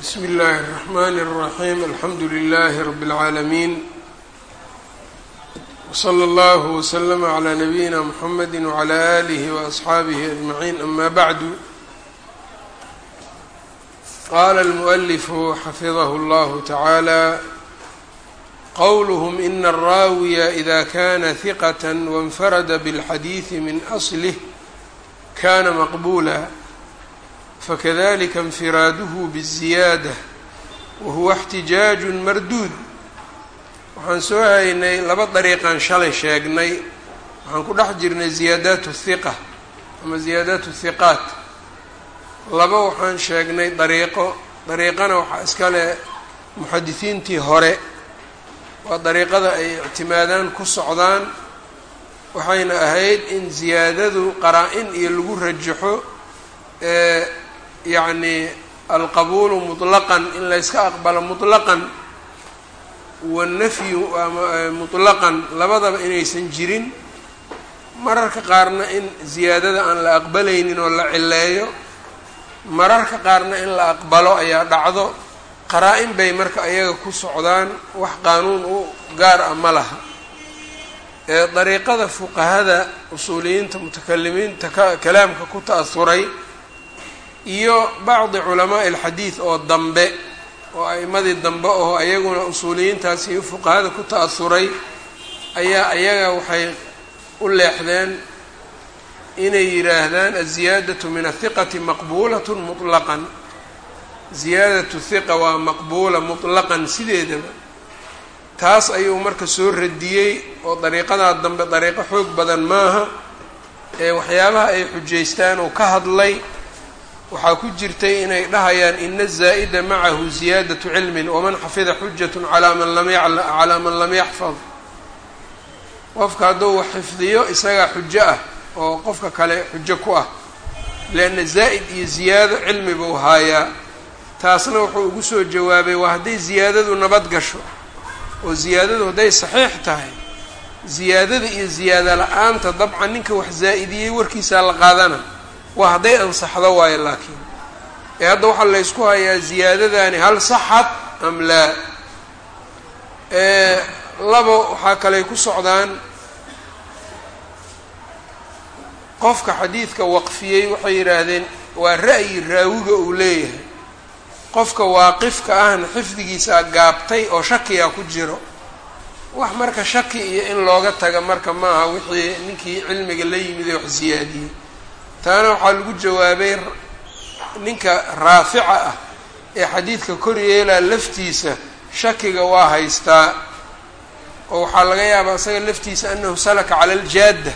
bsmi اllahi الرحmn الرaحيم alxamdu لlh رb العaalمين وslى اllه وslm عlى نabيina mحamedi وعlى آlih وأصxaabih أجمعين ama bعd qala الmؤلف xafidh اllah taعaalى qwlhm in الraawiya إda kana ثiqة وانfarada bالxadiiث min أصlه kana maqbula fakadalika infiraaduhu biziyaada wahuwa اxtijaaju marduud waxaan soo haynay laba dariiqan shalay sheegnay waxaan ku dhex jirnay ziyaadaat hiqa ama ziyaadaat hiqaat laba waxaan sheegnay dariiqo dariiqana waxaa iska leh muxadisiintii hore waa dariiqada ay ictimaadaan ku socdaan waxayna ahayd in ziyaadadu qaraa-in iyo lagu rajaxo ee yacni alqabuulu mutlaqan in layska aqbalo mutlaqan wanafyu mutlaqan labadaba inaysan jirin mararka qaarna in ziyaadada aan la aqbalaynin oo la cileeyo mararka qaarna in la aqbalo ayaa dhacdo qaraa-in bay marka ayaga ku socdaan wax qaanuun u gaar ah ma laha. Ee dariiqada fuqahada usuuliyiinta mutakalimiinta ka kalaamka ku ta'asuray iyo bacdi culamaa'i alxadiid oo dambe oo a'imadii dambe oo ayaguna usuuliyiintaasi iyo fuqahada ku ta'asuray ayaa ayaga waxay u leexdeen inay yidhaahdaan aziyaadatu min athiqati maqbuulat mutlaqan. Ziyaadatu hiqa waa maqbuula mutlaqan sideedaba. Taas ayuu marka soo radiyey oo dariiqadaa dambe dariiqo xoog badan maaha ee waxyaabaha ay xujaystaan oo ka hadlay waxaa ku jirtay inay dhahayaan ina azaa'ida macahu ziyaadatu cilmin waman xafida xujatu calaa man lam yaxfad. Qofka hadduu wax xifdiyo isagaa xujo ah oo qofka kale xujo ku ah leanna zaa'id iyo ziyaado cilmi buu haayaa taasna wuxuu ugu soo jawaabay waa hadday ziyaadadu nabad gasho oo ziyaadadu hadday saxiix tahay. Ziyaadada iyo ziyaado la'aanta dabcan ninka wax zaa'idiyey warkiisaa la qaadana waa hadday ansaxdo waayo laakiin. Ee hadda waxaa laysku hayaa ziyaadadani hal saxad am laa labo waxaa kaley ku socdaan qofka xadiidka waqfiyey waxay yidhaahdeen waa ra'yi raawiga uu leeyahay. Qofka waaqifka ahna xifdigiisaa gaabtay oo shakiga ku jiro. Wax marka shaki iyo in looga taga marka maaha wixii ninkii cilmiga la yimid ee wax siyaadiyey taana waxaa lagu jawaabay ninka raafica ah ee xadiidka kor yeelaa laftiisa shakiga waa haystaa. oo waxaa laga yaabaa isaga laftiisa anahu salaka cala aljaadda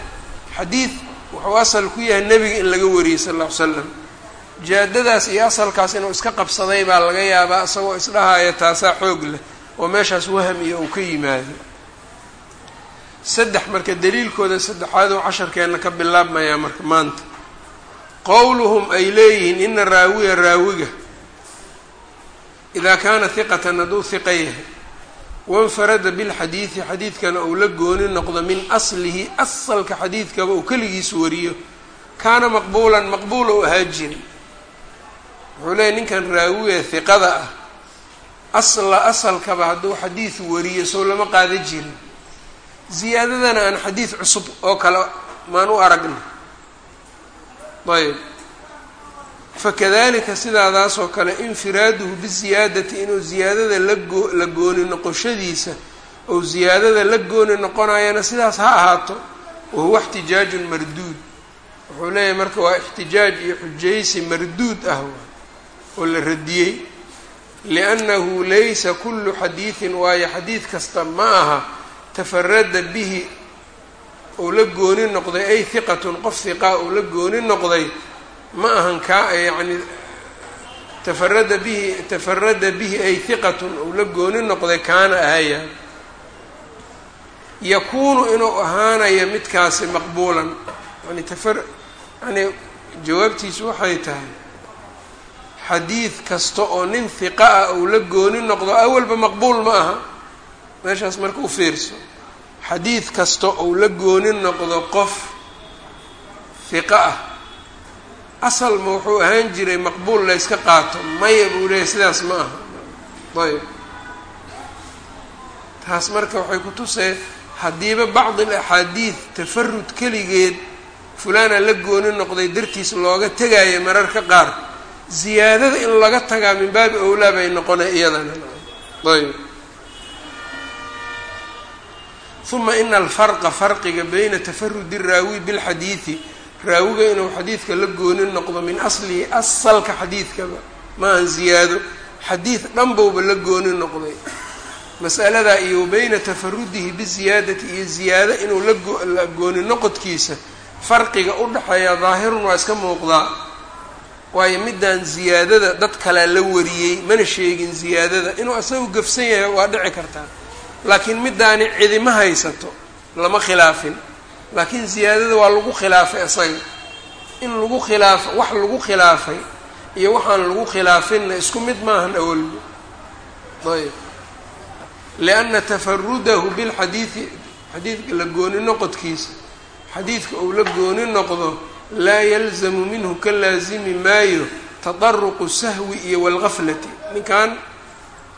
xadiid wuxuu asal ku yahay nebiga in laga wariyey sal lla ly slam jaadadaas iyo asalkaas inuu iska qabsaday baa laga yaabaa isagoo isdhahaya taasaa xoog leh oo meeshaas waham iyo uu ka yimaado saddex marka daliilkooda saddexaad oo casharkeenna ka bilaabmayaa marka maanta qowluhum ay leeyihiin ina raawiya raawiga idaa kaana hiqatan hadduu hiqa yahay wainfarada bilxadiidi xadiidkana uu la gooni noqdo min aslihi asalka xadiidkaba uu keligiis wariyo kaana maqbuulan maqbuula u ahaa jiri wuxuu leeyay ninkan raawiya hiqada ah asla asalkaba hadduu xadiid wariyo sow lama qaada jirin. Ziyaadadana aan xadiid cusub oo kale maan u aragna ayb. Fakadalika sidaadaasoo kale infiraaduhu biziyaadati inuu ziyaadada lagoo la gooni noqoshadiisa ou ziyaadada la gooni noqonayana sidaas ha ahaato wahuwa ixtijaajun marduud. Wuxuu leeyahay marka waa ixtijaaj iyo xujaysi marduud ah oo la radiyey. Liannahu laysa kullu xadiidin waayo xadiid kasta ma aha tafarada bihi ou la gooni noqday ay hiqatun qof hiqaa ou la gooni noqday ma ahan kaa yacni tafarada bihi tafarada bihi ay hiqatun ou la gooni noqday kaana ahaya. Yakuunu inuu ahaanayo midkaasi maqbuulan. Yani tafar yani jawaabtiisu waxay tahay xadiid kasta oo nin hiqa ah ou la gooni noqdo awalba maqbuul ma aha. Meeshaas marka u fiirso xadiid kasta ou la gooni noqdo qof hiqa ah. Asalma wuxuu ahaan jiray maqbuul layska qaato maya buu leeyahy sidaas ma aha. Ayb taas marka waxay ku tusee haddiiba bacdi alaxaadiid tafarud keligeed fulaana la gooni noqday dartiis looga tegaayo mararka qaar. Ziyaadada in laga tagaa min baabi owlaa bay noqonay iyadana. Ayb uma ina alfarqa farqiga bayna tafarudi raawi bilxadiidi raawiga inuu xadiidka la gooni noqdo min aslihi asalka xadiidkaba. Maahan ziyaado xadiid dhanbowba la gooni noqday. Masaladaa iyo bayna tafarudihi biziyaadati iyo ziyaado inuu la gooni noqodkiisa farqiga u dhexeeya daahirun waa iska muuqdaa. Waayo midaan ziyaadada dad kalea la wariyey mana sheegin ziyaadada. Inuu asagu gafsan yahay waa dhici kartaa laakiin midaani cidima haysato lama khilaafin. Laakiin ziyaadada waa lagu khilaafay isaga in lagu khilaafo wax lagu khilaafay iyo waxaan lagu khilaafinna isku mid maahan awalba ayb. Lianna tafarudahu bilxadiidi xadiidka la gooni noqodkiisa xadiidka uu la gooni noqdo laa yalzamu minhu ka laasimi maayo tadaruqu sahwi iyo walgaflati ninkan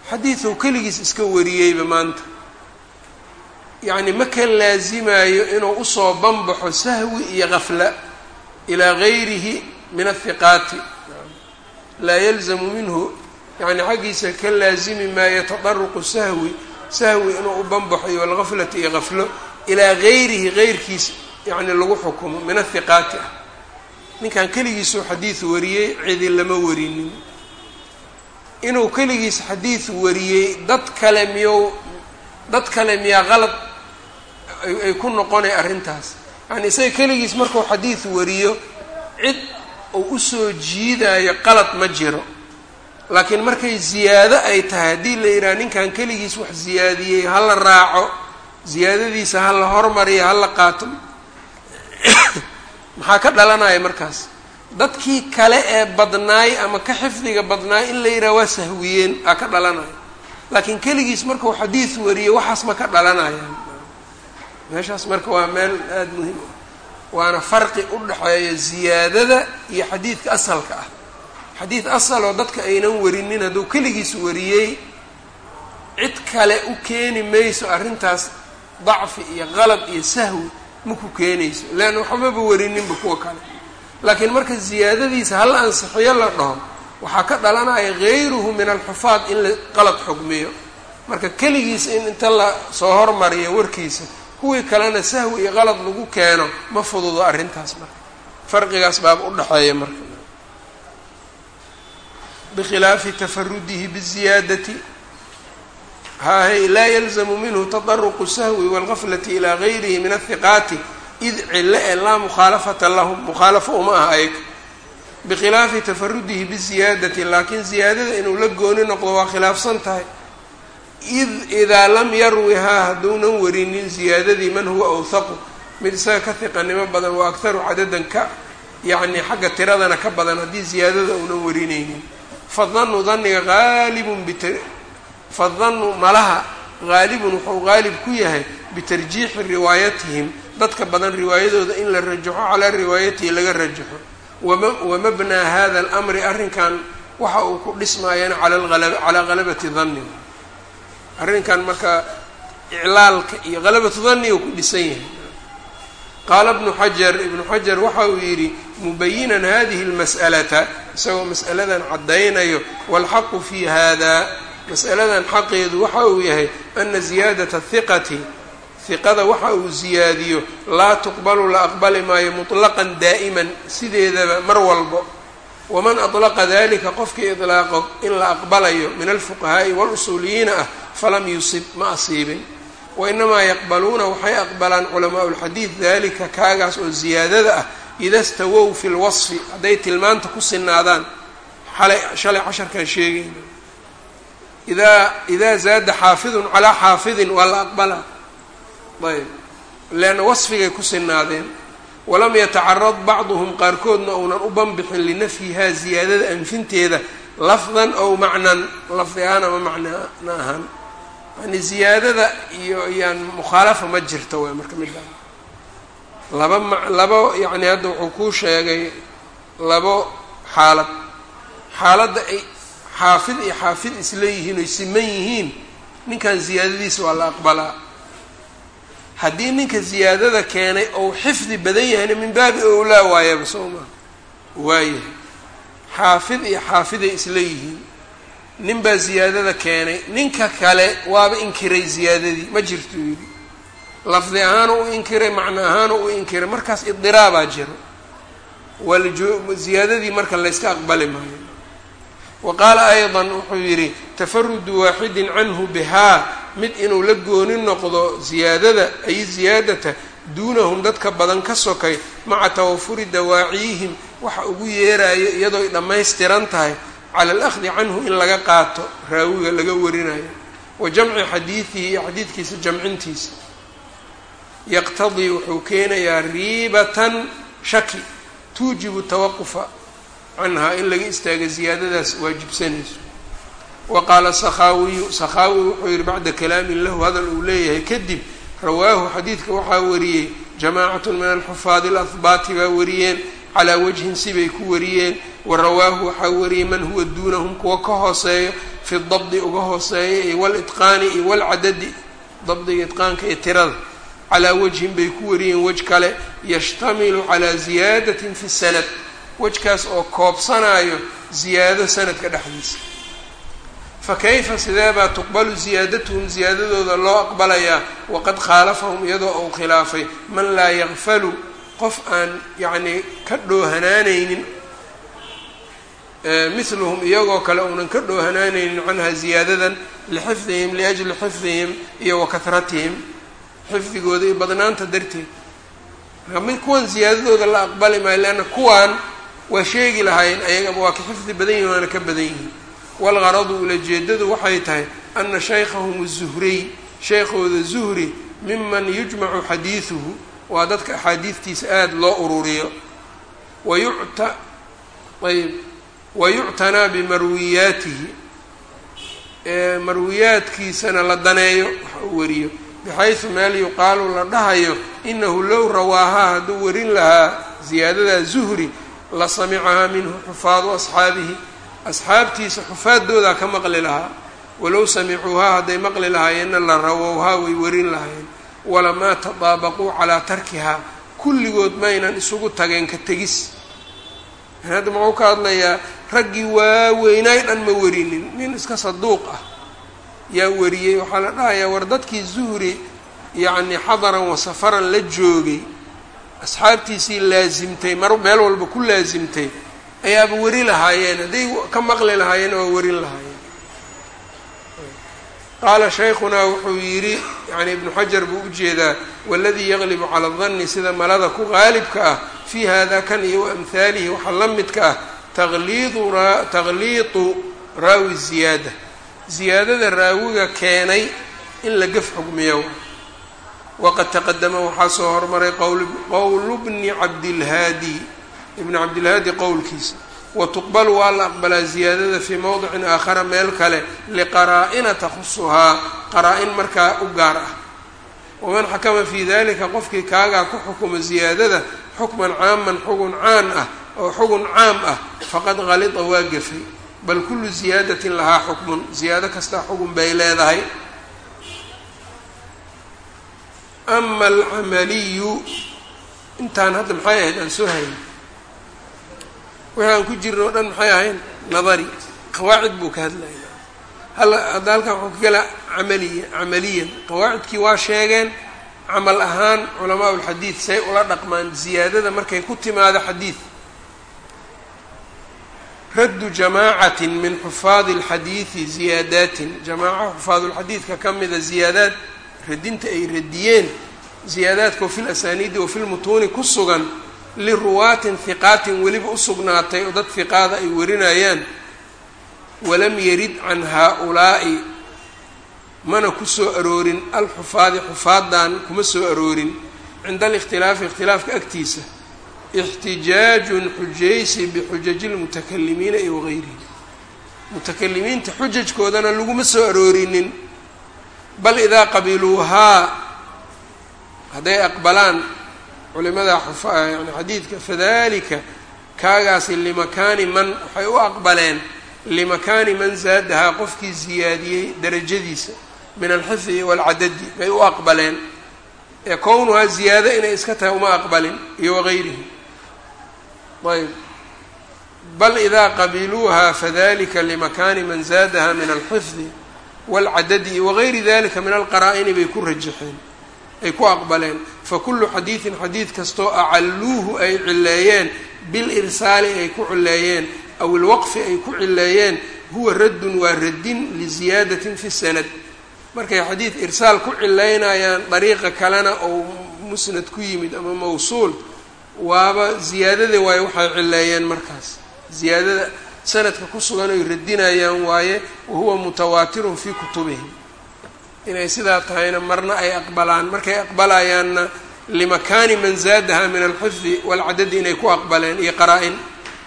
xadiiduu keligiis iska wariyeyba maanta yacni ma ka laasimayo inuu u soo banbaxo sahwi iyo gafla ilaa gayrihi min athiqaati. Laa yalzamu minhu yani xaggiisa ka laasimi maayo tadaruqu sahwi sahwi inuu u banbaxo iyo walgaflati iyo gaflo ilaa gayrihi geyrkiis yacni lagu xukumo min athiqaati. Ah ninkan keligiisuu xadiid wariyey cidi lama warinin. Inuu keligiis xadiid wariyey dad kale miyou dad kale miyaa qalad ay ku noqonay arrintaas. Yani isaga keligiis markuu xadiid wariyo cid uu u soo jiidaayo qalad ma jiro. Laakiin markay ziyaado ay tahay haddii la yidhaha ninkan keligiis wax ziyaadiyey ha la raaco ziyaadadiisa ha la hormariyo ha la qaato maxaa ka dhalanaya markaas? Dadkii kale ee badnaay ama ka xifdiga badnaay in la yidhaha waa sahwiyeen aa ka dhalanaya. Laakiin keligiis markuu xadiid wariyo waxaas ma ka dhalanayaan meeshaas marka waa meel aada muhiim ah. Waana farqi u dhexeeya ziyaadada iyo xadiidka asalka ah. Xadiid asaloo dadka aynan warinin hadduu keligiis wariyey cid kale u keeni mayso arrintaas dacfi iyo qalad iyo sahwi ma ku keenayso. Leanna waxbaba warininba kuwa kale. Laakiin marka ziyaadadiisa hal ansixiyo la dhaho waxaa ka dhalanaya gayruhu min alxufaad in la qalad xugmiyo. Marka keligiisa in inta la soo hormariyo warkiisa kuwii kalena sahwi iyo qalad lagu keeno ma fududo arrintaas marka. Farqigaas baaba u dhexeeya marka. Bikhilaafi tafarudihi biziyaadati. Hahay laa yalzamu minhu tadaruqu sahwi walgaflati ilaa gayrihi min athiqaati. Id cilo ee laa mukhaalafata lahum mukhaalafo uma aha ayg bikhilaafi tafarudihi biziyaadati laakiin ziyaadada inuu la gooni noqdo waa khilaafsan tahay id idaa lam yarwihaa hadduunan warinin ziyaadadii man huwa awthaqu mid isaga ka hiqanimo badan wa akharu cadadan ka yacni xagga tiradana ka badan haddii ziyaadada uunan warinaynin fadanu daniga haalibun bit fadanu malaha haalibun wuxuu haalib ku yahay bitarjiixi riwaayatihim dadka badan riwaayadooda in la rajaxo calaa riwaayatihi laga rajaxo. Wamabnaa hada alamri arrinkan waxa uu ku dhismaayana calaa halabati danni arrinkan marka iclaalka iyo halabatu danni uu ku dhisan yahay qaala ibnu xajar ibnu xajar waxa uu yidhi mubayinan hadihi اlmas'alata isagoo mas'aladan caddaynayo walxaqu fi hada mas'aladan xaqeedu waxa uu yahay ana ziyaadata hiqati hiqada waxa uu ziyaadiyo laa tuqbalu la aqbali maayo muطlaqan daa'iman sideedaba mar walbo waman aطlaqa dalika qofkii iطlaaqo in la aqbalayo min alfuqahaa'i walusuuliyiina ah falam yusib ma asiibin. Wainamaa yaqbaluuna waxay aqbalaan culamaau lxadiid dalika kaagaas oo ziyaadada ah ida stawow fi lwasfi hadday tilmaanta ku sinaadaan. Xalay shalay casharkaan sheegayna idaa idaa zaada xaafidun calaa xaafidin waa la aqbalaa ayb. Leanna wasfigay ku sinaadeen. Walam yatacarad bacduhum qaarkoodna uunan u banbixin linafyihaa ziyaadada anfinteeda lafdan ow macnan lafdi ahaan ama macnana ahaan yani ziyaadada iyo yaan mukhaalafa ma jirto waay marka middaa laba ma laba yacni hadda wuxuu kuu sheegay labo xaalad. Xaaladda ay xaafid iyo xaafid isla yihiin oy siman yihiin ninkan ziyaadadiisa waa la aqbalaa. Haddii ninka ziyaadada keenay ou xifdi badan yahayna min baabi owlaa waayaba soo maa waayahay. Xaafid iyo xaafiday isla yihiin nin baa ziyaadada keenay. Ninka kale waaba inkiray ziyaadadii ma jirto yidhi. Lafdi ahaanu u inkiray macno ahaanu u inkiray markaas idiraabaa jiro. Ziyaadadii marka layska aqbali maayo. Wa qaala ayضa wuxuu yidhi tafarudu waaxidin canhu bihaa mid inuu la gooni noqdo ziyaadada ay ziyaadata duunahum dadka badan ka sokay maca tawafuri dawaaciyihim waxa ugu yeerayo iyadoo ay dhammaystiran tahay cala alahdi canhu in laga qaato raawiga laga warinayo. Wa jamci xadiidihi iyo xadiidkiisa jamcintiisa. Yaqtadii wuxuu keenayaa riibatan shaki tuujibu tawaqufa canhaa in laga istaaga ziyaadadaas waajibsanayso. Wa qaala sakhaawiyu sakhaawi wuxuu yihi bacda kalaamin lahu hadal uu leeyahay. Kadib rawaahu xadiidka waxaa wariyey jamaacatu min alxufaadi alahbaati baa wariyeen calaa wajhin sibay ku wariyeen wa rawaahu waxaa wariyey man huwa duunahum kuwa ka hooseeyo fi dabdi uga hooseeya iyo walitqaani iyo walcadadi dabdiga itqaanka iyo tirada calaa wajhin bay ku wariyeen wej kale yashtamilu calaa ziyaadatin fi sanad wejkaas oo koobsanaayo ziyaado sanadka dhexdiisa. Fa kayfa sideebaa tuqbalu ziyaadatuhum ziyaadadooda loo aqbalayaa waqad khaalafahum iyadoo uu khilaafay man laa yakfalu qof aan yacnii ka dhoohanaanaynin mithluhum iyagoo kale uunan ka dhoohanaanaynin canha ziyaadadan lixifdihim liajli xifdihim iyo wa kahratihim xifdigooda iyo badnaanta darteed. Mid kuwan ziyaadadooda la aqbali maayo leanna kuwaan waa sheegi lahaayeen ayagaba waa ka xifdi badan yihiin waana ka badan yihiin. Walgaradu ulajeedadu waxay tahay ana shaykhahum zuhriy shaykhooda zuhri miman yujmacu xadiiduhu waa dadka axaadiidtiisa aada loo ururiyo. Wayucta ayb wayuctanaa bimarwiyaatihi. Marwiyaadkiisana la daneeyo waxa uu wariyo bixaysu meel yuqaalu la dhahayo inahu low rawaahaa hadduu warin lahaa ziyaadadaa zuhri la samicahaa minhu xufaadu asxaabihi. Asxaabtiisa xufaadoodaa ka maqli lahaa. Walow samicuuhaa hadday maqli lahaayeenna la rawowhaa way warin lahaayeen walamaa tadaabaquu calaa tarkihaa kulligood maynan isugu tageen ka tegis. Hadda muxuu ka hadlayaa raggii waaweynaay dhan ma warinin nin iska saduuq ah yaa wariyey waxaa la dhahayaa war dadkii zuhri yacni xadaran wa safaran la joogay asxaabtiisii laasimtay mar meel walba ku laasimtay ayaaba wari lahaayeen hadday ka maqli lahaayeen waa warin lahaayeen qaala shaykhunaa wuxuu yidhi yani ibnu xajar buu u jeedaa waladii yaqlibu cala danni sida malada ku qaalibka ah fii hada kan iyo waamhaalihi waxaa la midka ah taqliidu raawi ziyaada. Ziyaadada raawiga keenay in la gaf xugmiyo. Waqad taqadama waxaa soo hormaray qowlu bni cabdilhaadi ibni cabdilhaadi qowlkiisa watuqbalu waa la aqbalaa ziyaadada fii mowdicin aakhara meel kale liqaraa-ina takhusuhaa qaraa-in markaa u gaar ah. Waman xakama fii dalika qofkii kaagaa ku xukumo ziyaadada xukman caaman xugun caan ah oo xugun caam ah faqad qalida waa gafay bal kullu ziyaadatin lahaa xukmun ziyaado kastaa xugun bay leedahay. Ama alcamaliyu intaan hadda maxay ahayd aan soo hayn wixii aan ku jirno o dhan maxay ahayn? Nadari qawaacid buu ka hadlaya hal hadda halkan waxuu ka gala camaliya camaliyan. Qawaacidkii waa sheegeen camal ahaan culamaa ulxadiid say ula dhaqmaan ziyaadada markay ku timaado xadiid. Raddu jamaacatin min xufaadi alxadiidi ziyaadaatin. Jamaaca xufaadulxadiidka ka mida ziyaadaad radinta ay radiyeen ziyaadaadka lasaniidi wafi lmutuuni ku sugan liruwaatin hiqaatin weliba u sugnaatay oo dad hiqaada ay warinayaan. walam yarid can haa-ulaa'i mana ku soo aroorin. alxufaadi xufaadan kuma soo aroorin. cinda alikhtilaafi ikhtilaafka agtiisa. ixtijaajun xujaysi bixujaji lmutakalimiina iyo wagayrihi mutakalimiinta xujajkoodana laguma soo aroorinin. bal idaa qabiluuhaa hadday aqbalaan culimada yani xadiidka fadalika kaagaasi limakaani man waxay u aqbaleen limakaani man zaadahaa qofkii ziyaadiyey darajadiisa min alxifdi waalcadadi bay u aqbaleen. Ee kownuhaa ziyaado inay iska tahay uma aqbalin iyo wagayrihi. Ayb bal idaa qabiluuha fadalika limakaani man zaadaha min alxifdi waalcadadi wagayri dalika min alqaraa'ini bay ku rajaxeen ay ku aqbaleen. Fakulu xadiidin xadiid kastoo acalluuhu ay cileeyeen bilirsaali ay ku cileeyeen aw ilwaqfi ay ku cileeyeen huwa raddun waa raddin liziyaadatin fi sanad. Markay xadiid irsaal ku cileynayaan dariiqa kalena ou musnad ku yimid ama mawsuul waaba ziyaadada waaye waxay cileeyeen markaas. Ziyaadada sanadka ku sugan oy radinayaan waaye wahuwa mutawaatirun fii kutubihim inay sidaa tahayna marna ay aqbalaan. Markay aqbalayaanna limakaani man zaadaha min alxifdi waalcadadi inay ku aqbaleen iyo qaraa-in.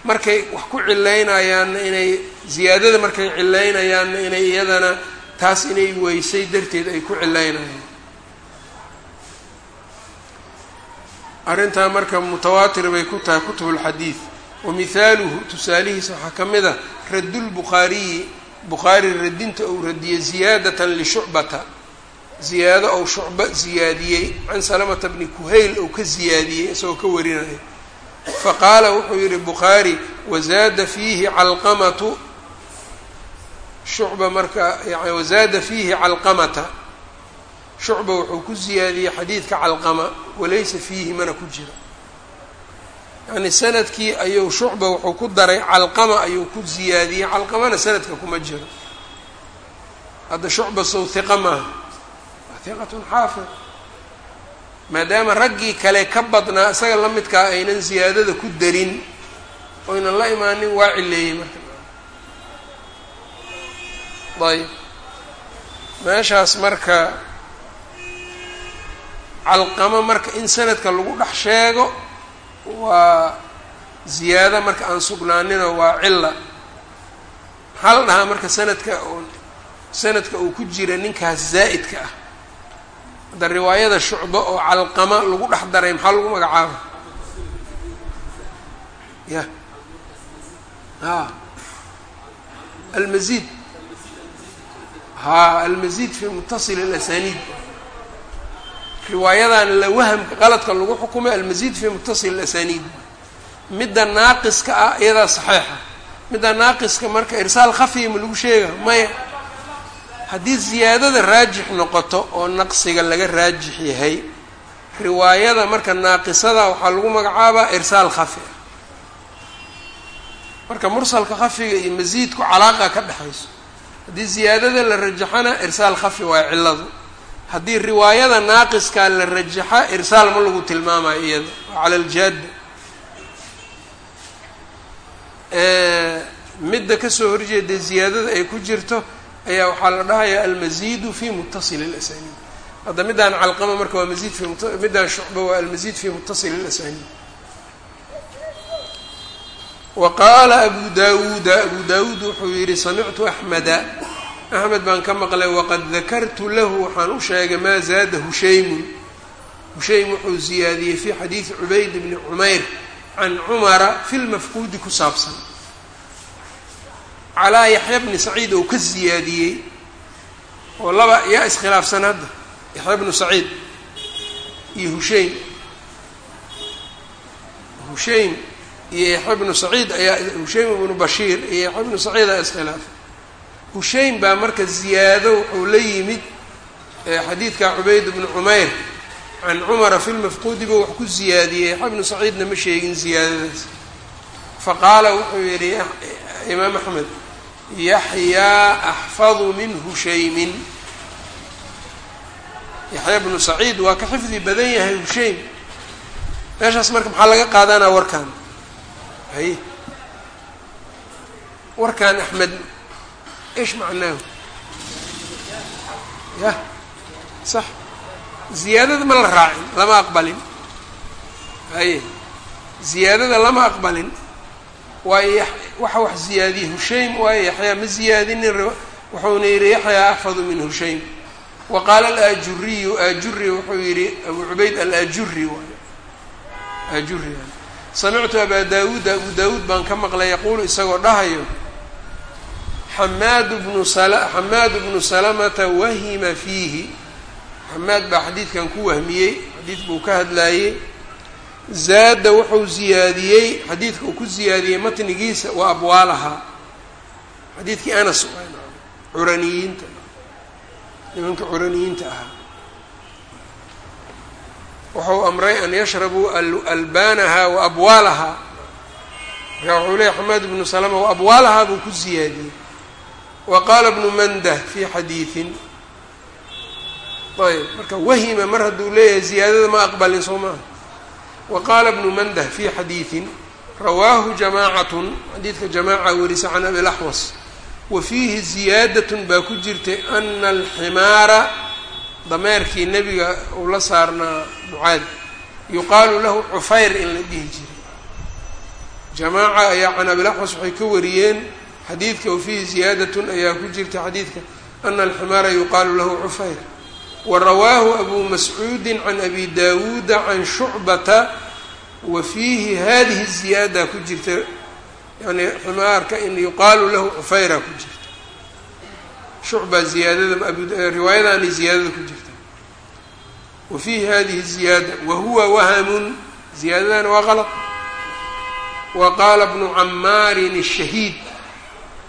Markay wax ku cileynayaanna inay ziyaadada markay cileynayaanna inay iyadana taas inay weysay darteed ay ku cileynayaan arrintaa marka mutawaatir bay ku tahay kutub lxadiid wa mihaaluhu tusaalihiisa waxaa ka mid a raddulbukhaariyi bukhaari radinta uu radiyey ziyaadatan lishucbata ziyaado ou shucba ziyaadiyey can salamata bni kuhayl ou ka ziyaadiyey isagoo ka warinaya faqaala wuxuu yihi bukhaari wazaada fiihi calqamatu. Shucba marka yani wazaada fiihi calqamata. Shucba wuxuu ku ziyaadiyey xadiidka calqama walaysa fiihi mana ku jira yacni sannadkii ayuu shucba wuxuu ku daray calqama ayuu ku ziyaadiyey. Calqamana sanadka kuma jiro. Hadda shucba sow hiqa maaha. Hiqatun xaafid maadaama raggii kale ka badnaa isaga la midkaa aynan ziyaadada ku darin oynan la imaanin waa cileeyey marka. Ayb meeshaas marka calqamo marka in sanadka lagu dhex sheego waa ziyaado marka aan sugnaaninoo waa cilla. La dhahaa marka sanadka sanadka uu ku jira ninkaas zaa'idka ah. Hadda riwaayada shucbo oo calqama lagu dhex daray maxaa lagu magacaaba ya. A almazid haa almazid fi mutasil alasaniid riwaayadan la wahamka qaladka lagu xukumay almazid fi mutasil alasaniid midda naaqiska ah iyadaa saxiixa. Midda naaqiska marka irsaal khafiya ma lagu sheega maya. Haddii ziyaadada raajix noqoto oo naqsiga laga raajix yahay riwaayada marka naaqisada waxaa lagu magacaabaa irsaal khafi. Marka mursalka khafiga iyo masiidku calaaqa ka dhexayso haddii ziyaadada la rajaxana irsaal khafi waa cilladu haddii riwaayada naaqiskaa la rajaxa irsaal ma lagu tilmaamayo iyada waa cala aljaada midda ka soo horjeeda ziyaadada ay ku jirto ayaa waxaa la dhahayaa almazidu fi mutasil اlasaniid hadda middaan calqama marka waa mazid fi middaan shucba waa almazid fi mutasil اlasaniid wa qaala abu dawuuda abu dawuud wuxuu yihi samictu axmeda axmed baan ka maqlay waqad dakartu lahu waxaan u sheegay maa zaada hushaymun hushaym wuxuu ziyaadiyey fi xadiidi cubayd bni cumayr can cumara fi lmafquudi ku saabsan. Calaa yaxya bni saciid ou ka ziyaadiyey oo laba yaa iskhilaafsan hadda yaxya bnu saciid iyo hushaym. Hushaym iyo yaxya bnu saciid ayaa hushaym ibnu bashiir iyo yaxya bnu saciid ayaa iskhilaafay hushaym baa marka ziyaado wuxuu la yimid xadiidka cubayd bnu cumayr can cumara fi lmafquudi ba wax ku ziyaadiyey. Yaxya bnu saciidna ma sheegin ziyaadadaas. Faqaala wuxuu yihi imaam axmed yaxyaa axfadu min hushaymin yaxya bnu saciid waa ka xifdi badan yahay hushaym meeshaas marka maxaa laga qaadanaa warkan hay. Warkan axmed ish macnaahu yah sax ziyaadada ma la raacin lama aqbalin haye ziyaadada lama aqbalin waayo waxa wax ziyaadiyey hushaym waayo yaxyaa ma ziyaadinin wuxuuna yihi yaxyaa axfadu min hushaym wa qaala alaajuriyu aajuri wuxuu yihi abu cubayd alaajuri waayo aajuri samictu abaa daawuuda abu daawuud baan ka maqlay yaquulu isagoo dhahayo xamaadu bnu salamata wahima fiihi xamaad baa xadiidkan ku wahmiyey xadiid buu ka hadlaayey zaada wuxuu ziyaadiyey xadiidka uu ku ziyaadiyey matnigiisa wa abwaalahaa xadiidkii anas curaniyiinta. Nimanka curaniyiinta ahaa. Wuxuu amray an yashrabuu albaanaha wa abwaalahaa markaa wuxuu leeyay xamaad bnu salama wa abwaalahaa buu ku ziyaadiyey wa qaala bnu mandah fii xadiidin ayb marka wahima mar hadduu leeyahay ziyaadada ma aqbalin soo maaha wa qaala bnu mandah fii xadiidin rawaahu jamaacatun xadiidka jamaaca werisa can abi laxwas wa fiihi ziyaadatun baa ku jirtay ana alximaara dameerkii nebiga uu la saarnaa mucaad yuqaalu lahu cufayr in la dhihi jiray. Jamaaca ayaa can abilaxwas waxay ka wariyeen xadiidka wa fiihi ziyaadatun ayaa ku jirta xadiidka ana alximaara yuqaalu lahu cufayr wa rawaahu abu mascuudi can abi daawuuda can shucbata wa fiihi hadihi ziyaada ku jirta yani ximaarka in yuqaalu lahu cufayra ku jirta. Shucba ziyaadada riwaayadaani ziyaadada ku jirta. Wa fiihi hadihi ziyaada wa huwa wahamun ziyaadadana waa qalad wa qaala bnu camaarin الshahiid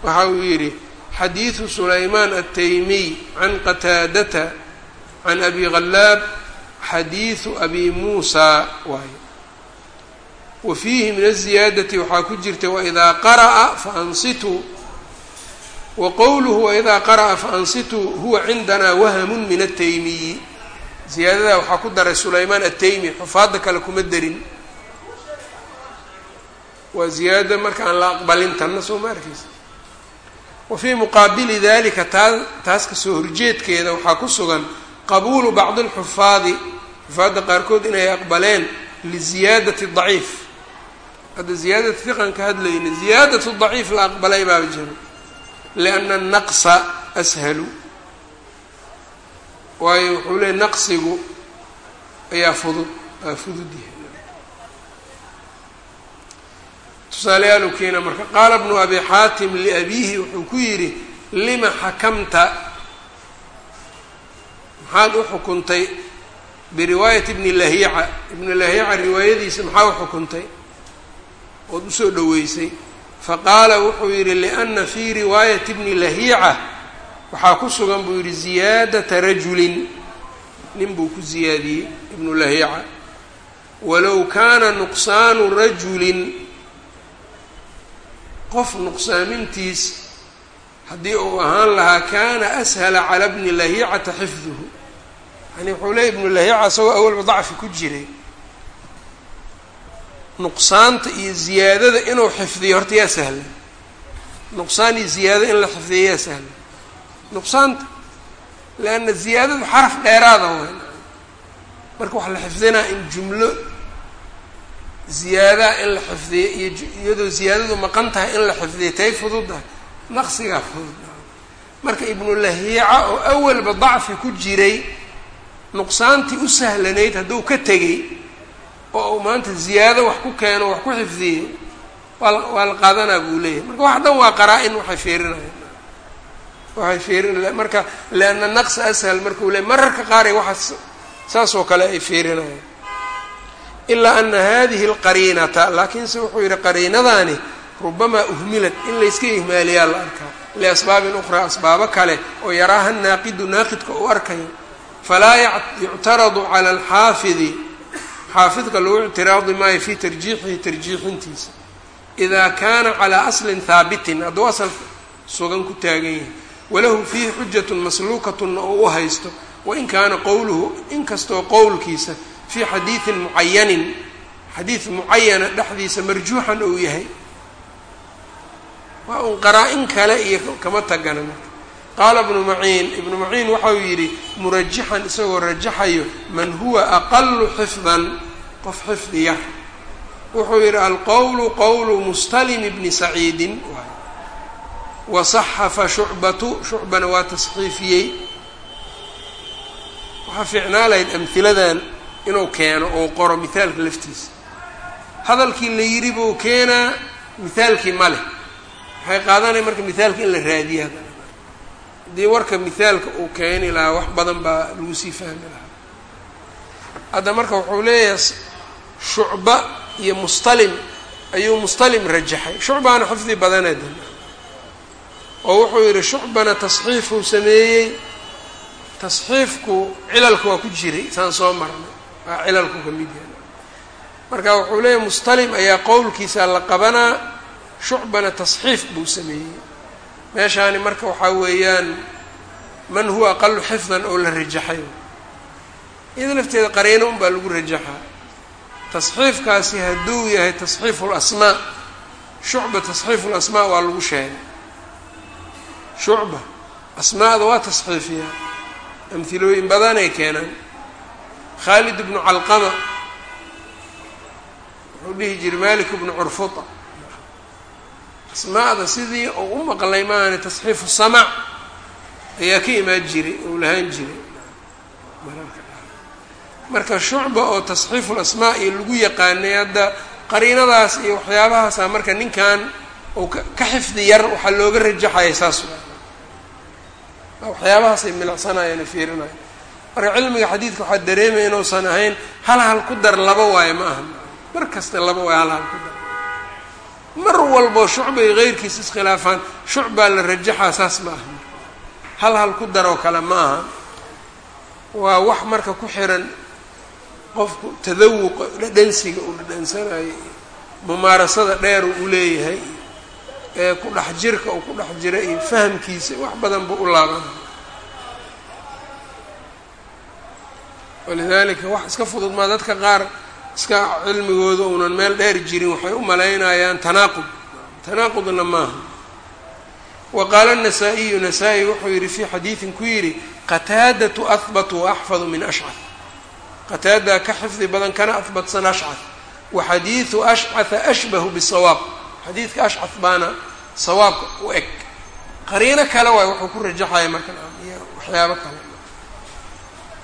waxa uu yidhi xadiidu sulaymaan ataymiy can qataadata can abi ghallaab xadiidu abi muusa waaye. Wa fiihi min aziyaadati waxaa ku jirta waidaa qara'a faansituu wa qowluhu waidaa qara'a faansituu huwa cindanaa wahamun min ataymiyi ziyaadada waxaa ku daray sulaymaan ataymi xufaadda kale kuma derin waa ziyaada marka aan la aqbalin tanna soo ma arkeysa wa fii muqaabili dalika taa taas ka soo horjeedkeeda waxaa ku sugan qabuulu bacdi alxufaadi xufaadda qaarkood inay aqbaleen liziyaadati daciif. Hadda ziyaadata hiqan ka hadlayna ziyaadatu daciif la aqbalay baaba jiro lianna anaqsa ashalu. Waayo wuxuu leey naqsigu ayaa fudud aa fudud yahay tusaalayaal u keena marka qaala bnu abi xaatim liabiihi wuxuu ku yidhi lima xakamta? Maxaad u xukuntay biriwaayati ibni lahiica. Ibni lahiica riwaayadiisa maxaa u xukuntay? Ood u soo dhoweysay. Faqaala wuxuu yidhi lianna fii riwaayati ibni lahiica. Waxaa ku sugan buu yidhi ziyaadata rajulin. Nin buu ku ziyaadiyey ibnu lahiica. Walow kaana nuqsaanu rajulin qof nuqsaamintiis haddii uu ahaan lahaa kaana ashala cala bni lahiicata xifduhu. Yani wuxuu leey ibnu lahiica isagoo awalba dacfi ku jiray. Nuqsaanta iyo ziyaadada inuu xifdiyo horta yaa sahlan. Nuqsaan iyo ziyaado in la xifdiyo yaa sahlan. Nuqsaanta leanna ziyaadadu xaraf dheeraada way marka wax la xifdinaa in jumlo ziyaadaa in la xifdiyo iyo iyadoo ziyaadadu maqan tahay in la xifdiyo tay fududahay naqsigaa fudud marka ibnu lahiica oo awalba dacfi ku jiray nuqsaantii u sahlanayd hadduu ka tegay oo uu maanta ziyaado wax ku keeno wax ku xifdiyey waa la qaadanaa buu leeyahay. Marka wax dhan waa qaraa-in waxay fiirinayaan. Waxay fiirin marka lianna naqsa ashal markuu leey mararka qaaray waxaas saas oo kale ay fiirinayaan ilaa ana hadihi alqariinata laakiinse wuxuu yihi qariinadaani rubamaa uhmilad in layska ihmaaliyaa la arkaa liasbaabin ukhraa asbaabo kale oo yaraaha naaqidu naaqidka uu arkayo falaa yuctaradu cala alxaafidi xaafidka lagu ictiraadi maayo fii tarjiixihi tarjiixintiisa. Idaa kaana calaa aslin haabitin hadduu asal sugan ku taagan yahay walahu fiihi xujatun masluukatuna oo u haysto wain kaana qowluhu inkastoo qowlkiisa fii xadiidin mucayanin xadiid mucayana dhexdiisa marjuuxan uu yahay. Waa un qaraa-in kale iyo kama tagana marka qaala ibnu maciin ibnu maciin waxau yidhi murajixan isagoo rajaxayo man huwa aqalu xifdan qof xifdi yar. Wuxuu yidhi alqowlu qowlu mustalimi bni saciidin. Wasaxafa shucbatu shucbana waa tasxiifiyey. Waxaa fiicnaa lahayd amhiladan inuu keeno oo qoro mithaalka laftiisa. Hadalkii la yidhi buu keenaa mithaalkii ma leh. Waxay qaadanaya marka mithaalka in la raadiya haddii warka mithaalka uu keeni lahaa wax badan baa lagu sii fahmi lahaa. Hadda marka wuxuu leeyahay shucba iyo mustalim ayuu mustalim rajaxay. Shucbaana xifdi badaned oo wuxuu yidhi shucbana tasxiifuu sameeyey tasxiifku cilalka waa ku jiray. Saan soo marnay waa cilalku ka mid yahay. Marka wuxuu leeyahy mustalim ayaa qowlkiisa la qabanaa shucbana tasxiif buu sameeyey. Meeshaani marka waxaa weeyaan man huwa aqalu xifdan oo la rajaxay. Iyada lafteeda qariino un baa lagu rajaxaa tasxiifkaasi hadduu yahay tasxiifu lasmaa shucba tasxiifu lasmaa waa lagu sheegay. Shucba asmaada waa tasxiifiyaa. Amhilooyin badanay keenaan khaalid bnu calqama wuxuu dhihi jiray malik bnu curfuta asmaada sidii uu u maqlay maahane tasxiifu samac ayaa ka imaan jiray ou lahaan jiray. Marka shucba oo tasxiifu lasmaa iyo lagu yaqaanay hadda qariinadaas iyo waxyaabahaasa marka ninkan uu ka xifdi yar waxaa looga rajaxaya saas. Waxyaabahaasay milicsanayaen fiirinaya marka cilmiga xadiidka waxaa dareemaya inuusan ahayn hal hal ku dar laba waayo ma aha. Mar kasta laba waayo hal hal ku dar. Mar walbo shucba iyo keyrkiisa iskhilaafaan shucbaa la rajaxaa saas ma aha. Hal hal ku daroo kale ma aha. Waa wax marka ku xiran qofku tadawuqa dhadhansiga uu dhadhansanayo mumaarasada dheer uu leeyahay ee ku dhex jirka uu ku dhex jira iyo fahamkiisa wax badan buu u laabanaya walidaalika wax iska fudud maa dadka qaar iska cilmigooda uunan meel dheer jirin waxay u malaynayaan tanaaqud. Tanaaqudna maaha. Wa qaala الnasaa-iyu nasaa-i wuxuu yihi fii xadiidin ku yidhi qataadatu ahbatu waaxfadu min ashcad qataadaa ka xifdi badan kana ahbatsan ashcad wa xadiidu ashcatha ashbahu bisawaab. Xadiidka ashcad baana sawaabka u eg. Qariino kale waay wuxuu ku rajaxaya marka waxyaabo kale.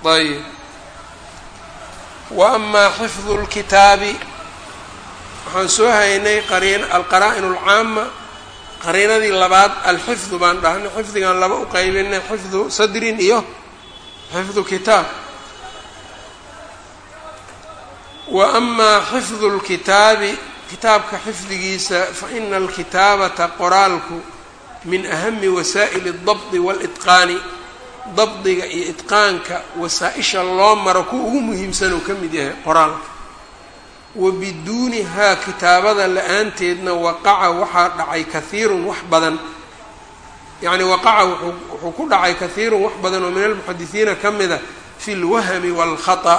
Ayb wa amaa xifdu lkitaabi. Waxaan soo haynay qariin alqaraa'in alcaama qariinadii labaad alxifdu baan dhahnay. Xifdigaan laba u qaybinay xifdu sadrin iyo xifdu kitaab. Wa amaa xifdu lkitaabi kitaabka xifdigiisa fa ina alkitaabata qoraalku min ahami wasaa'ili aldabdi walitqaani dabdiga iyo itqaanka wasaa-isha loo maro kuwa ugu muhiimsan uu ka mid yahay qoraalka. Wa biduunihaa kitaabada la'aanteedna waqaca waxaa dhacay kahiirun wax badan. Yacni waqaca wuxuu ku dhacay kahiirun wax badan oo min almuxadisiina ka mida fi lwahmi waalkhata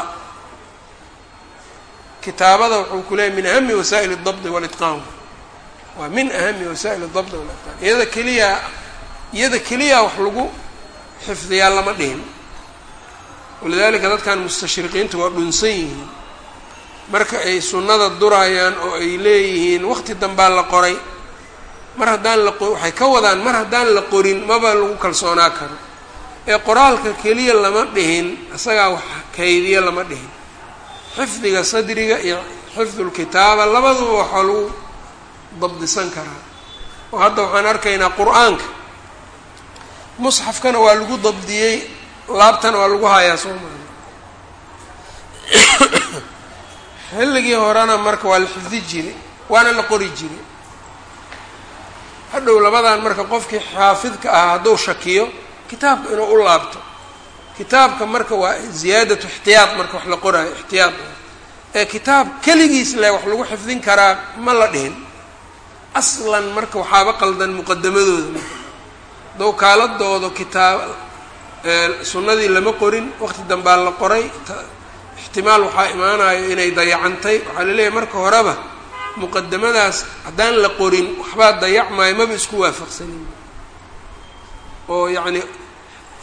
kitaabada wuxuu ku leeyahy min ahami wasaa'il dabdi walitqaan waa min ahami wasaa'il dabdi walitqaan iyada keliya iyada keliya wax lagu xifdiyaa lama dhihin walidaalika dadkan mustashriqiinta waa dhunsan yihiin. Marka ay sunnada durayaan oo ay leeyihiin waqti dambaa la qoray. Mar haddaan la qo waxay ka wadaan mar haddaan la qorin maba lagu kalsoonaa karo. Ee qoraalka keliya lama dhihin isagaa wax kaydiya lama dhihin. Xifdiga sadriga iyo xifdulkitaaba labaduba waxaa lagu dabdisan karaa. Oo hadda waxaan arkaynaa qur'aanka musxafkana waa lagu dabdiyey laabtana waa lagu hayaa soo maali xilligii horena marka waa la xifdi jiray waana la qori jiray. Hadhow labadan marka qofkii xaafidka ah hadduu shakiyo kitaabka inuu u laabto. Kitaabka marka waa ziyaadatu ixtiyaad marka wax la qoraayo ixtiyaad ee kitaab keligiis leh wax lagu xifdin karaa ma la dhihin. Aslan marka waxaaba qaldan muqadamadooda haddou kaaladoodo kitaab sunnadii lama qorin waqti dambaa la qoray ixtimaal waxaa imaanayo inay dayacantay. Waxaa la leeyahay marka horeba muqadamadaas haddaan la qorin waxbaa dayacmaayo maba isku waafaqsanin. Oo yacni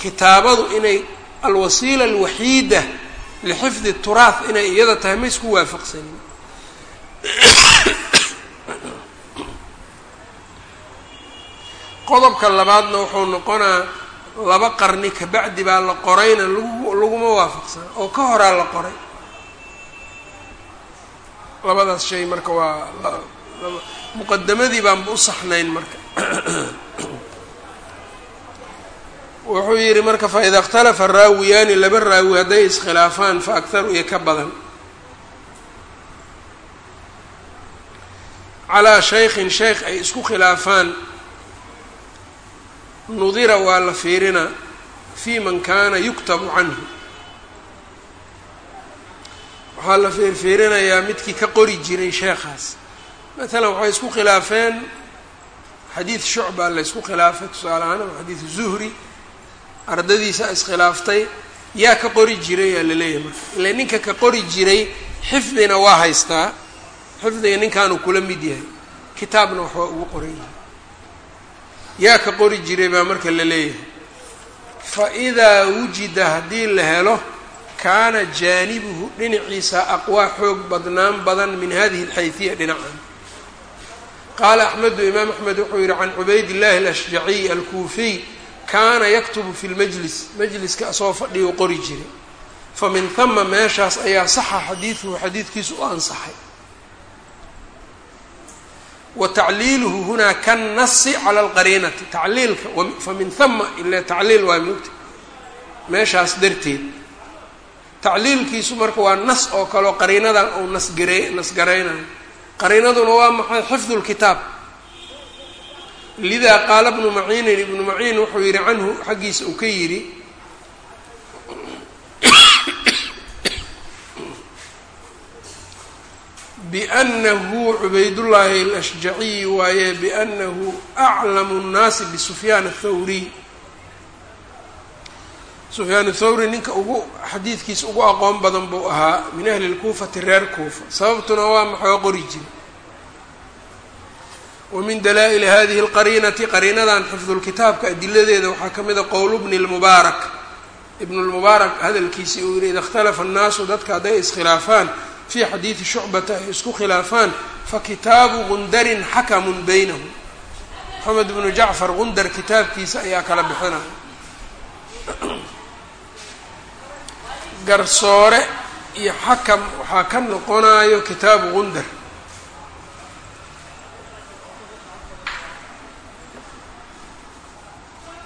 kitaabadu inay alwasiila alwaxiida lixifdi turaah inay iyada tahay ma isku waafaqsanin qodobka labaadna wuxuu noqonaa laba qarni kabacdi baa la qorayna lagu laguma waafaqsana oo ka horaa la qoray. Labadaas shay marka waa muqadamadii baanba u saxnayn marka. Wuxuu yidhi marka faida اkhtalafa raawiyaani laba raawi hadday iskhilaafaan fa akharu iyo ka badan. Calaa shaykhin sheykh ay isku khilaafaan nudira waa la fiirinaa fii man kaana yuktabu canhu. Waxaa la fiirfiirinayaa midkii ka qori jiray sheekhaas. Matalan waxay isku khilaafeen xadiid shucba la ysku khilaafay tusaale ahaan ama xadiid zuhri ardadiisa iskhilaaftay yaa ka qori jiray yaa la leeyahay marka. Ile ninka ka qori jiray xifdina waa haystaa xifdiga ninkaanu kula mid yahay kitaabna waxbaa ugu qoran yahay yaa ka qori jiray baa marka la leeyahay. Fa idaa wujida haddii la helo kaana jaanibuhu dhinaciisa aqwaa xoog badnaan badan min hadihi alxayfiya dhinacan qaala axmedu imaam axmed wuxuu yihi can cubayd illahi alashjaciy alkuufiy kaana yaktubu fi lmajlis majliska asoo fadhiyu qori jiray. Fa min hama meeshaas ayaa saxa xadiiduhu xadiidkiisu u ansaxay wa tacliiluhu hunaa kannasi cala alqariinati. Tacliilka fa min hama ile tacliil waa moogta meeshaas darteed tacliilkiisu marka waa nas oo kaleo qariinadan uu nasgare nasgaraynayo qariinaduna waa maxay? Xifdu lkitaab lidaa qaala bnu maciinin ibnu maciin wuxuu yihi canhu xaggiisa uu ka yidhi biannahu cubaydullaahi alashjaciy waaye biannahu aclamu nnaasi bisufyaan athawriy sufyaan athawri ninka ugu xadiidkiisa ugu aqoon badan buu ahaa min ahli lkuufati reer kuufa sababtuna waa maxaa qori jira wa min dalaa-ili hadihi alqariinati qariinadan xifdulkitaabka adiladeeda waxaa ka mida qowl bni lmubaarak ibnu lmubaarak hadalkiisii uu yihi ida ikhtalafa annaasu dadka hadday iskhilaafaan fii xadiidi shucbata ay isku khilaafaan fakitaabu gundarin xakamun baynahum maxamed bnu jacfar gundar kitaabkiisa ayaa kala bixinaya garsoore iyo xakam waxaa ka noqonayo kitaabu gundar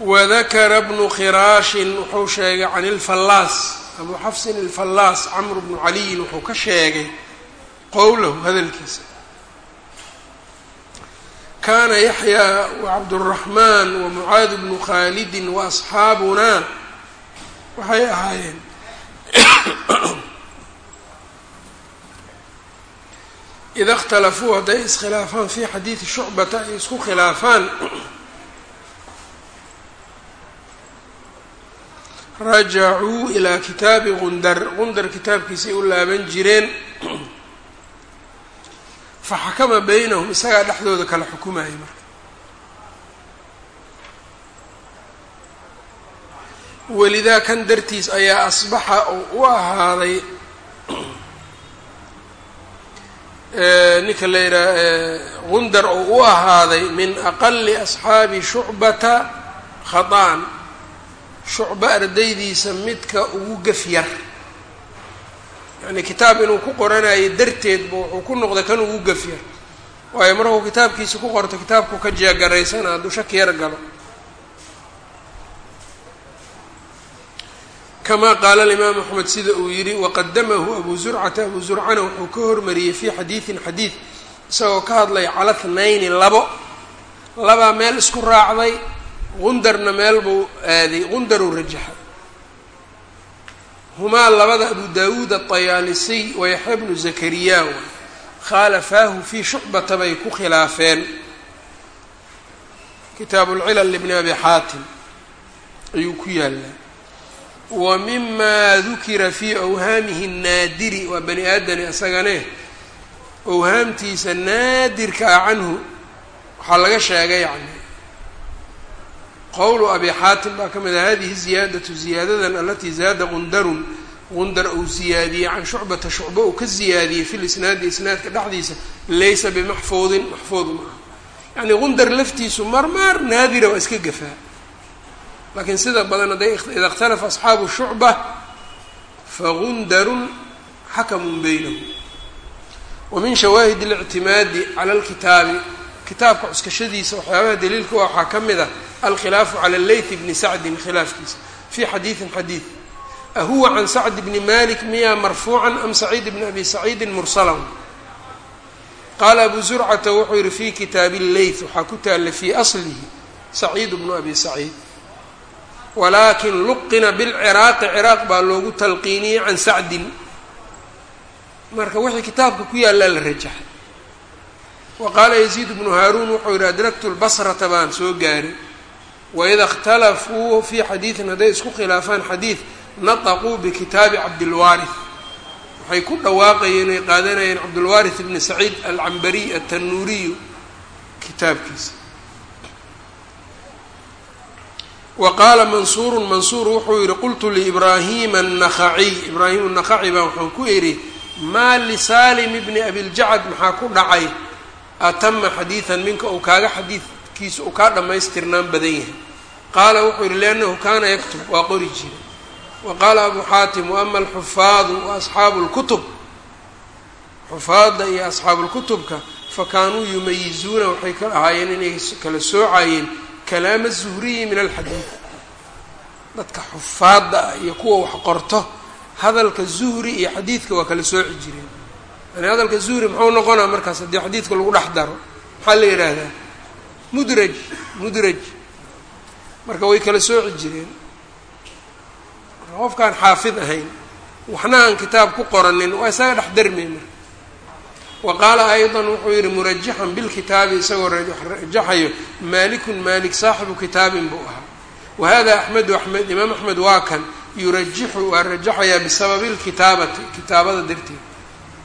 wadakara bnu khiraashin wuxuu sheegay can ilfallaas abuu xafsin ilfallaas camr bnu caliyin wuxuu ka sheegay qowlahu hadalkiisa. Kaana yaxyaa wacabduraxmaan wamucaad bnu khaalidin waasxaabunaa waxay ahaayeen. Ida اkhtalafuu hadday iskhilaafaan fii xadiidi shucbata ay isku khilaafaan rajacuu ilaa kitaabi gundar gundar kitaabkiisay u laaban jireen. Faxakama baynahum isagaa dhexdooda kala xukumayay marka. Welidaa kan dartiis ayaa asbaxa oo u ahaaday. Ninka la yidhaha gundar oo u ahaaday min aqali asxaabi shucbata khaطa'an shucbo ardaydiisa midka ugu gef yar. Yacni kitaab inuu ku qoranayo darteedba wuxuu ku noqday kan ugu gef yar. Waayo markuu kitaabkiisa ku qorto kitaabku ka jeegaraysana hadduu shaki yar galo. Kama qaala alimaam axmed sida uu yidhi waqadamahu abu zurcata. Abu zurcana wuxuu ka hormariyey fii xadiidin xadiid isagoo ka hadlay cala thnayni labo. Labaa meel isku raacday gundarna meel buu aaday gundaruu rajaxay. Humaa labada abu daawuud aطayaalisiy wayaxya bnu zakariya khaalafaahu fii shucbata bay ku khilaafeen. Kitaabu lcilal libni abi xaatim ayuu ku yaalaa wa mima dukira fii awhaamihi naadiri waa bani aadani isagane awhaamtiisa naadirka ah canhu waxaa laga sheegay yani qowlu abi xaatim baa ka mid ah hadihi ziyaadatu ziyaadadan alatii zaada gundarun gundar uu ziyaadiyey can shucbata shucbo uu ka ziyaadiyey fi lisnaadi isnaadka dhexdiisa laysa bimaxfuudin maxfuud maaha yacni gundar laftiisu marmaar naadira waa iska gafaa laakiin sida badan hadday ida ikhtalafa asxaabu shucba fagundarun xakamun baynahum wa min shawaahid اlictimaadi cala اlkitaabi kitaabka cuskashadiisa waxyaabaha daliilka waxaa ka mid ah alkhilaafu cala leyth bni sacdin khilaafkiisa fii xadiidin xadiid. Ahuwa can sacd bni malik miya marfuucan am saciid bni abi saciidin mursalan. Qaala abu zurcata wuxuu yihi fi kitaabi leyth waxaa ku taalla fii aslihi saciid bnu abi saciid. Walaakin luqina bilciraaqi ciraaq baa loogu talqiiniyey can sacdin. Marka wixii kitaabka ku yaallaa la rajaxay wa qaala yaziid bnu haaruun wuxuu yihi adraktu lbasrata baan soo gaaray waida اkhtalafuu fii xadiidin hadday isku khilaafaan xadiid nataquu bikitaabi cabdilwaarih waxay ku dhawaaqayeen ay qaadanayeen cabdulwaarith bni saciid alcambariy atanuuriyu kitaabkiisa wa qaala mansuurun mansuur wuxuu yihi qultu liibraahima الnakhaciy ibraahim الnakhaci baa wuxuu ku idhi maa lisaalim bni abiljacad maxaa ku dhacay Atama xadiidan minka uu kaaga xadiidkiisa uu kaa dhammaystirnaan badan yahay qaala wuxuu yihi liannahu kaana yaktub waa qori jira wa qaala abu xaatim waama alxufaadu wa asxaabu lkutub xufaadda iyo asxaabu lkutubka fakaanuu yumayizuuna waxay ka ahaayeen inay kala soocayeen kalaama zuhriyi min alxadiid dadka xufaadda ah iyo kuwa wax qorto hadalka zuhri iyo xadiidka waa kala sooci jireen yani hadalka zuhri muxuu noqonaa markaas haddii xadiidka lagu dhex daro maxaa la yidhaahdaa mudraj mudraj. Marka way kala sooci jireen. Marka qofkaan xaafid ahayn waxna aan kitaab ku qoranin waa isaga dhex darmey marka. Wa qaala ayضan wuxuu yihi murajaxan bilkitaabi isagoo rajaxayo maalikun maalik saaxibu kitaabin buu ahaa. Wa hada axmedu axmed imaam axmed waa kan yurajixu waa rajaxayaa bisababi اlkitaabati kitaabada darteed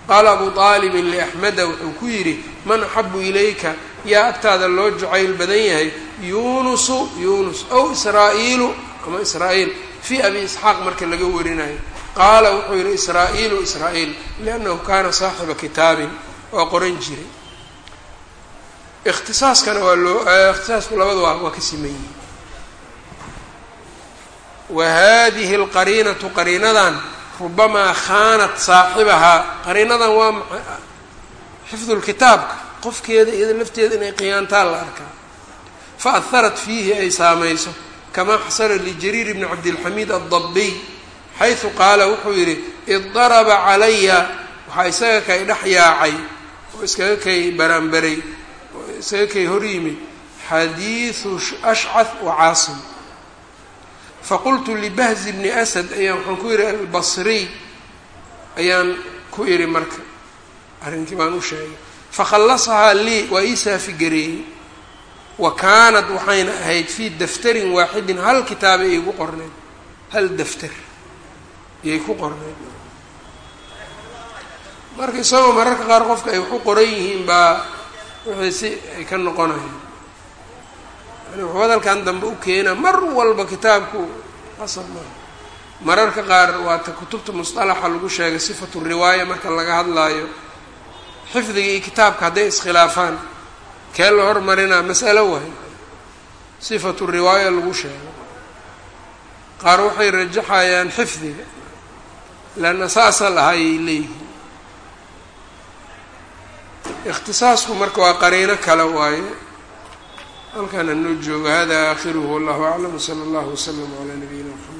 qaala abu aalibin liaxmeda wuxuu ku yidhi man axabu ilayka yaa agtaada loo jacayl badan yahay yunusu yunus ow israa'iilu ama israa'iil fii abi isxaaq marka laga warinayo qaala wuxuu yihi israa'iilu israa'iil liannahu kaana saaxiba kitaabin waa qoran jiray ikhtisaaskana waa loo ikhtisaasku labada waa ka siman yihi wa hadihi alqariinatu qariinadan rubamaa khaanat saaxibahaa. Qariinadan waa xifdulkitaabka qofkeeda iyada lafteeda inay qiyaantaan la arkaa fa aharat fiihi ay saamayso. Kamaa xasala lijariir bni cabdilxamiid addabiy xaysu qaala wuxuu yidhi iddaraba calaya. Waxaa isaga kay dhex yaacay oo iskaga kay baraanbaray oo isaga kay hor yimid xadiidu ashcah wa caasim faqultu libahzi bni asad ayaan waxaan ku yidhi albasriy ayaan ku idhi marka arrinkii baan u sheegay. Fakhallasahaa lii waa ii saafigareeyey wa kaanad waxayna ahayd fii daftarin waaxidin hal kitaaba iigu qorneyd hal daftar iyay ku qorneyd marka isagoo mararka qaar qofka ay wax u qoran yihiin baa wixii si ay ka noqonayaan wuxuu hadalkan dambe u keenaa mar walba kitaabku asal maaha mararka qaar waata kutubta musطalaxa lagu sheegay sifatu riwaaya marka laga hadlaayo xifdiga iyo kitaabka hadday iskhilaafaan. Kee la hormarinaa mas'alo wahay sifatu riwaaya lagu sheego qaar waxay rajaxayaan xifdiga leanna saasal ahayay leeyihiin. Ikhtisaasku marka waa qariino kale waaye halkaan anoo joogo. Hada aakhiruhu wallahu aclam wsala allahu wslam calaa nabiyina wasaxbi